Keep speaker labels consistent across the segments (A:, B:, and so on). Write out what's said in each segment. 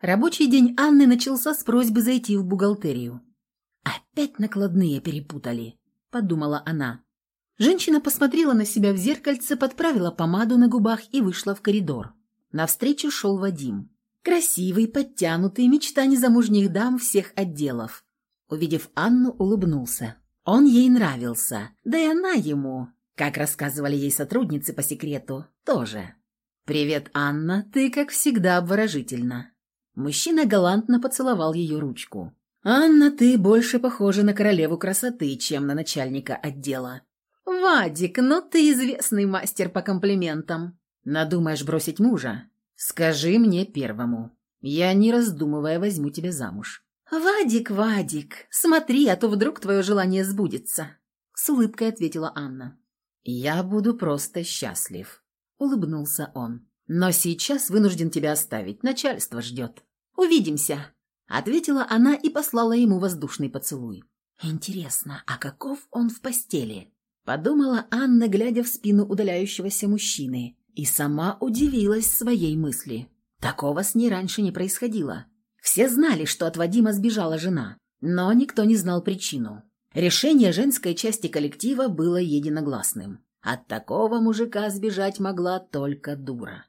A: Рабочий день Анны начался с просьбы зайти в бухгалтерию. «Опять накладные перепутали», — подумала она. Женщина посмотрела на себя в зеркальце, подправила помаду на губах и вышла в коридор. Навстречу шел Вадим. Красивый, подтянутый, мечта незамужних дам всех отделов. Увидев Анну, улыбнулся. Он ей нравился, да и она ему, как рассказывали ей сотрудницы по секрету, тоже. «Привет, Анна, ты, как всегда, обворожительна». Мужчина галантно поцеловал ее ручку. «Анна, ты больше похожа на королеву красоты, чем на начальника отдела». «Вадик, ну ты известный мастер по комплиментам». «Надумаешь бросить мужа? Скажи мне первому. Я, не раздумывая, возьму тебя замуж». «Вадик, Вадик, смотри, а то вдруг твое желание сбудется», — с улыбкой ответила Анна. «Я буду просто счастлив», — улыбнулся он. «Но сейчас вынужден тебя оставить, начальство ждет». «Увидимся», — ответила она и послала ему воздушный поцелуй. «Интересно, а каков он в постели?» Подумала Анна, глядя в спину удаляющегося мужчины, и сама удивилась своей мысли. Такого с ней раньше не происходило. Все знали, что от Вадима сбежала жена, но никто не знал причину. Решение женской части коллектива было единогласным. От такого мужика сбежать могла только дура.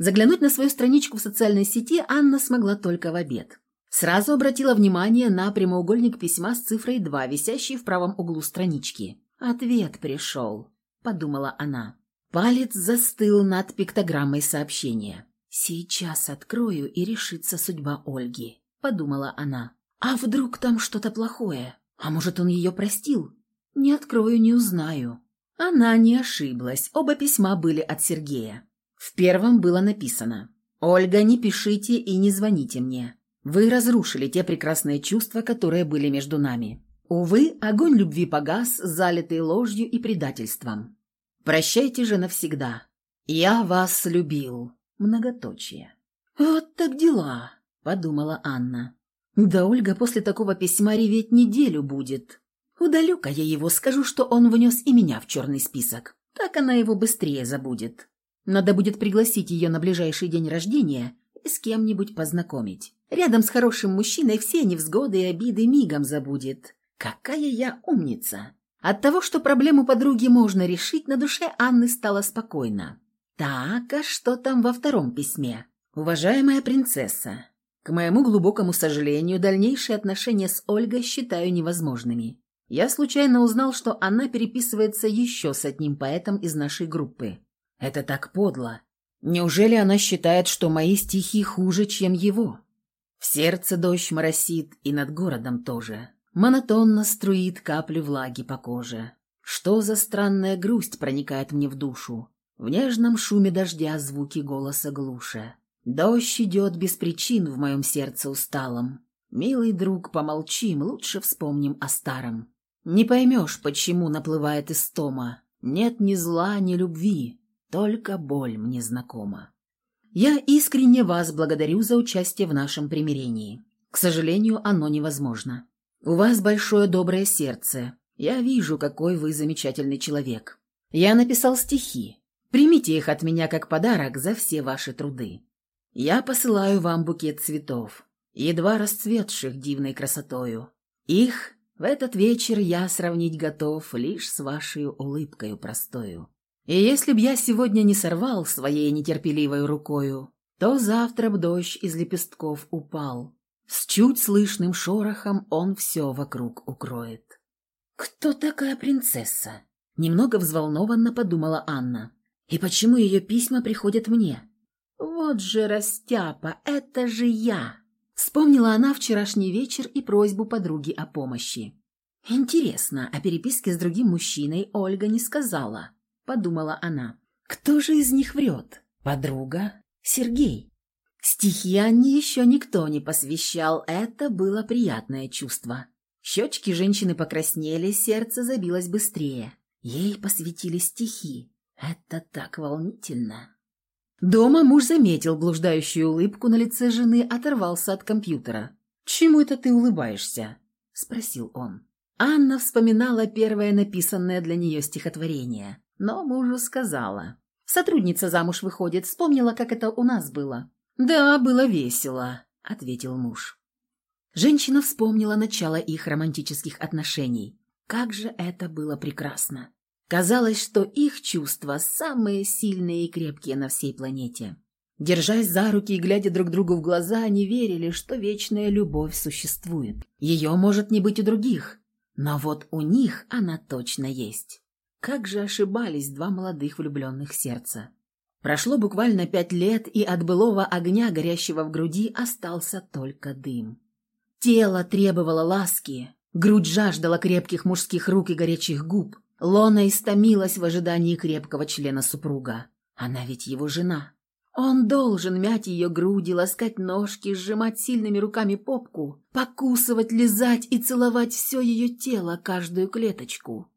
A: Заглянуть на свою страничку в социальной сети Анна смогла только в обед. Сразу обратила внимание на прямоугольник письма с цифрой 2, висящий в правом углу странички. «Ответ пришел», — подумала она. Палец застыл над пиктограммой сообщения. «Сейчас открою, и решится судьба Ольги», — подумала она. «А вдруг там что-то плохое? А может, он ее простил? Не открою, не узнаю». Она не ошиблась, оба письма были от Сергея. В первом было написано «Ольга, не пишите и не звоните мне. Вы разрушили те прекрасные чувства, которые были между нами. Увы, огонь любви погас, залитый ложью и предательством. Прощайте же навсегда. Я вас любил. Многоточие. Вот так дела, подумала Анна. Да Ольга после такого письма реветь неделю будет. Удалю-ка я его, скажу, что он внес и меня в черный список. Так она его быстрее забудет. Надо будет пригласить ее на ближайший день рождения и с кем-нибудь познакомить. Рядом с хорошим мужчиной все невзгоды и обиды мигом забудет. Какая я умница! От того, что проблему подруги можно решить, на душе Анны стало спокойно. Так, а что там во втором письме? Уважаемая принцесса, к моему глубокому сожалению, дальнейшие отношения с Ольгой считаю невозможными. Я случайно узнал, что она переписывается еще с одним поэтом из нашей группы. Это так подло. Неужели она считает, что мои стихи хуже, чем его? В сердце дождь моросит, и над городом тоже. Монотонно струит капли влаги по коже. Что за странная грусть проникает мне в душу? В нежном шуме дождя звуки голоса глуше. Дождь идет без причин в моем сердце усталом. Милый друг, помолчим, лучше вспомним о старом. Не поймешь, почему наплывает истома. Нет ни зла, ни любви, только боль мне знакома. Я искренне вас благодарю за участие в нашем примирении. К сожалению, оно невозможно. У вас большое доброе сердце. Я вижу, какой вы замечательный человек. Я написал стихи. Примите их от меня как подарок за все ваши труды. Я посылаю вам букет цветов, едва расцветших дивной красотою. Их в этот вечер я сравнить готов лишь с вашей улыбкою простою. И если б я сегодня не сорвал своей нетерпеливой рукою, то завтра б дождь из лепестков упал, с чуть слышным шорохом он все вокруг укроет. «Кто такая принцесса?» Немного взволнованно подумала Анна. «И почему ее письма приходят мне?» «Вот же растяпа, это же я!» Вспомнила она вчерашний вечер и просьбу подруги о помощи. «Интересно, о переписке с другим мужчиной Ольга не сказала», — подумала она. «Кто же из них врет? Подруга? Сергей?» Стихи Анне еще никто не посвящал, это было приятное чувство. Щечки женщины покраснели, сердце забилось быстрее. Ей посвятили стихи. Это так волнительно. Дома муж заметил блуждающую улыбку на лице жены, оторвался от компьютера. «Чему это ты улыбаешься?» – спросил он. Анна вспоминала первое написанное для нее стихотворение, но мужу сказала. Сотрудница замуж выходит, вспомнила, как это у нас было. «Да, было весело», — ответил муж. Женщина вспомнила начало их романтических отношений. Как же это было прекрасно. Казалось, что их чувства самые сильные и крепкие на всей планете. Держась за руки и глядя друг другу в глаза, они верили, что вечная любовь существует. Ее может не быть у других, но вот у них она точно есть. Как же ошибались два молодых влюбленных сердца. Прошло буквально пять лет, и от былого огня, горящего в груди, остался только дым. Тело требовало ласки, грудь жаждала крепких мужских рук и горячих губ. Лона истомилась в ожидании крепкого члена супруга. Она ведь его жена. Он должен мять ее груди, ласкать ножки, сжимать сильными руками попку, покусывать, лизать и целовать все ее тело, каждую клеточку.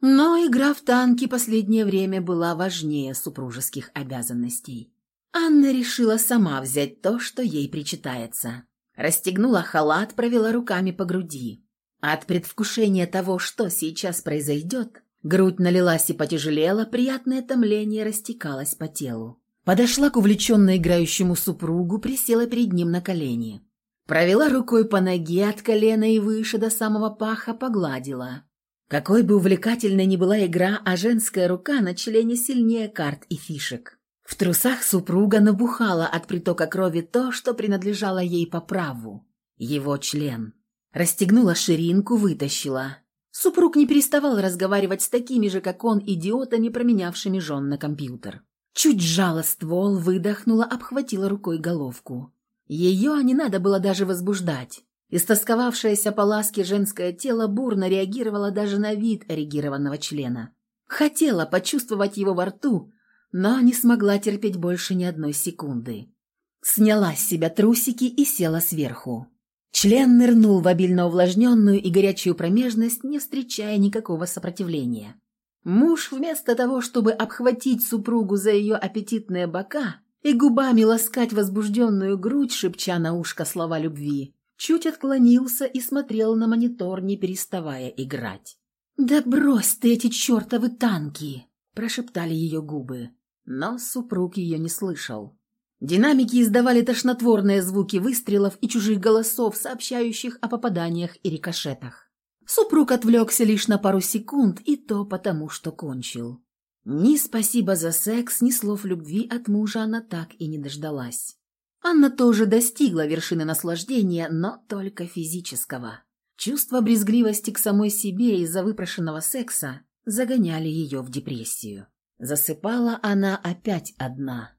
A: Но игра в танки последнее время была важнее супружеских обязанностей. Анна решила сама взять то, что ей причитается. Расстегнула халат, провела руками по груди. От предвкушения того, что сейчас произойдет, грудь налилась и потяжелела, приятное томление растекалось по телу. Подошла к увлеченно играющему супругу, присела перед ним на колени. Провела рукой по ноге от колена и выше до самого паха, погладила. Какой бы увлекательной ни была игра, а женская рука на члене сильнее карт и фишек. В трусах супруга набухала от притока крови то, что принадлежало ей по праву. Его член. Расстегнула ширинку, вытащила. Супруг не переставал разговаривать с такими же, как он, идиотами, променявшими жен на компьютер. Чуть сжала ствол, выдохнула, обхватила рукой головку. Ее не надо было даже возбуждать. Истосковавшееся по ласке женское тело бурно реагировало даже на вид эрегированного члена. Хотела почувствовать его во рту, но не смогла терпеть больше ни одной секунды. Сняла с себя трусики и села сверху. Член нырнул в обильно увлажненную и горячую промежность, не встречая никакого сопротивления. Муж, вместо того, чтобы обхватить супругу за ее аппетитные бока и губами ласкать возбужденную грудь, шепча на ушко слова любви, чуть отклонился и смотрел на монитор, не переставая играть. «Да брось ты эти чертовы танки!» – прошептали ее губы. Но супруг ее не слышал. Динамики издавали тошнотворные звуки выстрелов и чужих голосов, сообщающих о попаданиях и рикошетах. Супруг отвлекся лишь на пару секунд, и то потому, что кончил. Ни спасибо за секс, ни слов любви от мужа она так и не дождалась. Анна тоже достигла вершины наслаждения, но только физического. Чувство брезгливости к самой себе из-за выпрошенного секса загоняли ее в депрессию. Засыпала она опять одна.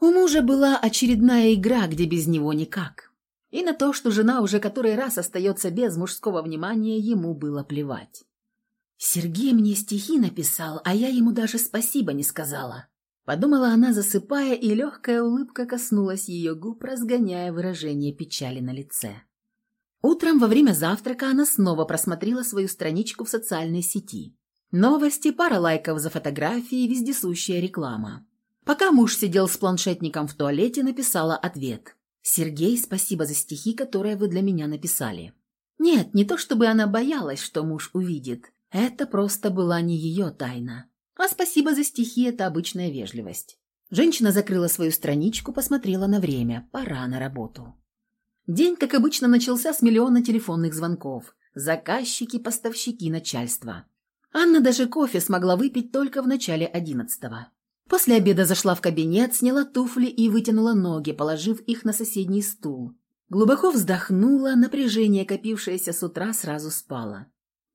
A: У мужа была очередная игра, где без него никак. И на то, что жена уже который раз остается без мужского внимания, ему было плевать. «Сергей мне стихи написал, а я ему даже спасибо не сказала», Подумала она, засыпая, и легкая улыбка коснулась ее губ, разгоняя выражение печали на лице. Утром во время завтрака она снова просмотрела свою страничку в социальной сети. Новости, пара лайков за фотографии, вездесущая реклама. Пока муж сидел с планшетником в туалете, написала ответ. «Сергей, спасибо за стихи, которые вы для меня написали». Нет, не то чтобы она боялась, что муж увидит. Это просто была не ее тайна. А спасибо за стихи – это обычная вежливость. Женщина закрыла свою страничку, посмотрела на время. Пора на работу. День, как обычно, начался с миллиона телефонных звонков. Заказчики, поставщики, начальство. Анна даже кофе смогла выпить только в начале одиннадцатого. После обеда зашла в кабинет, сняла туфли и вытянула ноги, положив их на соседний стул. Глубоко вздохнула, напряжение, копившееся с утра, сразу спало.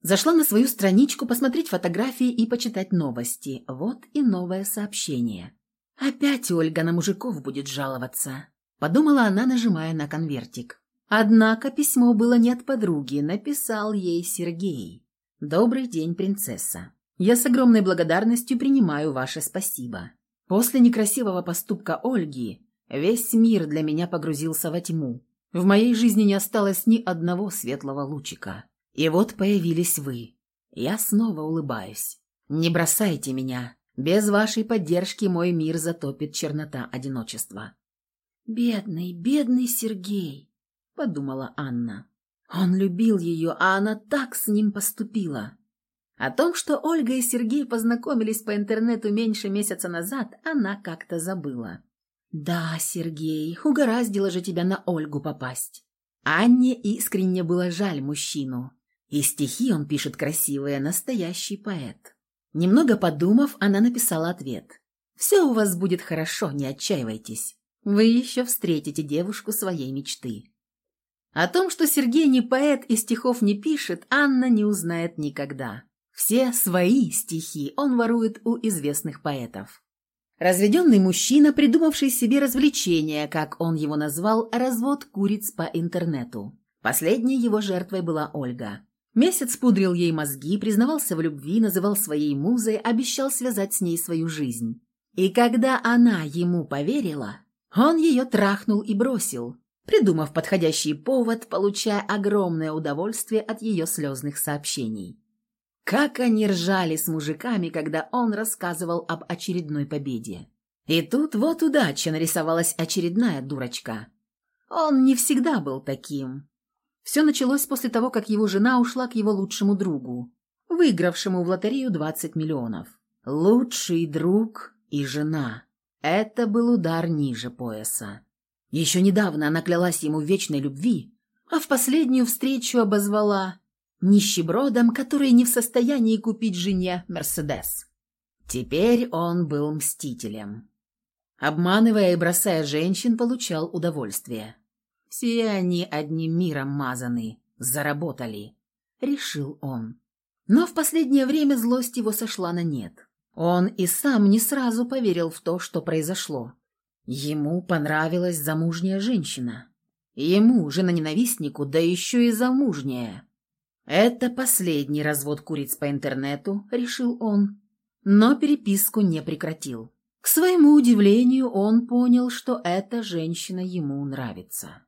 A: Зашла на свою страничку посмотреть фотографии и почитать новости. Вот и новое сообщение. Опять Ольга на мужиков будет жаловаться. Подумала она, нажимая на конвертик. Однако письмо было не от подруги, написал ей Сергей. «Добрый день, принцесса. Я с огромной благодарностью принимаю ваше спасибо. После некрасивого поступка Ольги весь мир для меня погрузился во тьму. В моей жизни не осталось ни одного светлого лучика. И вот появились вы. Я снова улыбаюсь. Не бросайте меня. Без вашей поддержки мой мир затопит чернота одиночества. «Бедный, бедный Сергей», — подумала Анна. Он любил ее, а она так с ним поступила. О том, что Ольга и Сергей познакомились по интернету меньше месяца назад, она как-то забыла. «Да, Сергей, угораздило же тебя на Ольгу попасть». Анне искренне было жаль мужчину. И стихи он пишет красивые, настоящий поэт. Немного подумав, она написала ответ. «Все у вас будет хорошо, не отчаивайтесь. Вы еще встретите девушку своей мечты». О том, что Сергей не поэт и стихов не пишет, Анна не узнает никогда. Все свои стихи он ворует у известных поэтов. Разведенный мужчина, придумавший себе развлечение, как он его назвал, развод куриц по интернету. Последней его жертвой была Ольга. Месяц пудрил ей мозги, признавался в любви, называл своей музой, обещал связать с ней свою жизнь. И когда она ему поверила, он ее трахнул и бросил, придумав подходящий повод, получая огромное удовольствие от ее слезных сообщений. Как они ржали с мужиками, когда он рассказывал об очередной победе. И тут вот удача нарисовалась очередная дурочка. Он не всегда был таким. Все началось после того, как его жена ушла к его лучшему другу, выигравшему в лотерею 20 миллионов. Лучший друг и жена. Это был удар ниже пояса. Еще недавно она клялась ему в вечной любви, а в последнюю встречу обозвала нищебродом, который не в состоянии купить жене Мерседес. Теперь он был мстителем. Обманывая и бросая женщин, получал удовольствие. Все они одним миром мазаны, заработали, решил он. Но в последнее время злость его сошла на нет. Он и сам не сразу поверил в то, что произошло. Ему понравилась замужняя женщина. Ему, жена-ненавистнику, да еще и замужняя. Это последний развод куриц по интернету, решил он, но переписку не прекратил. К своему удивлению, он понял, что эта женщина ему нравится.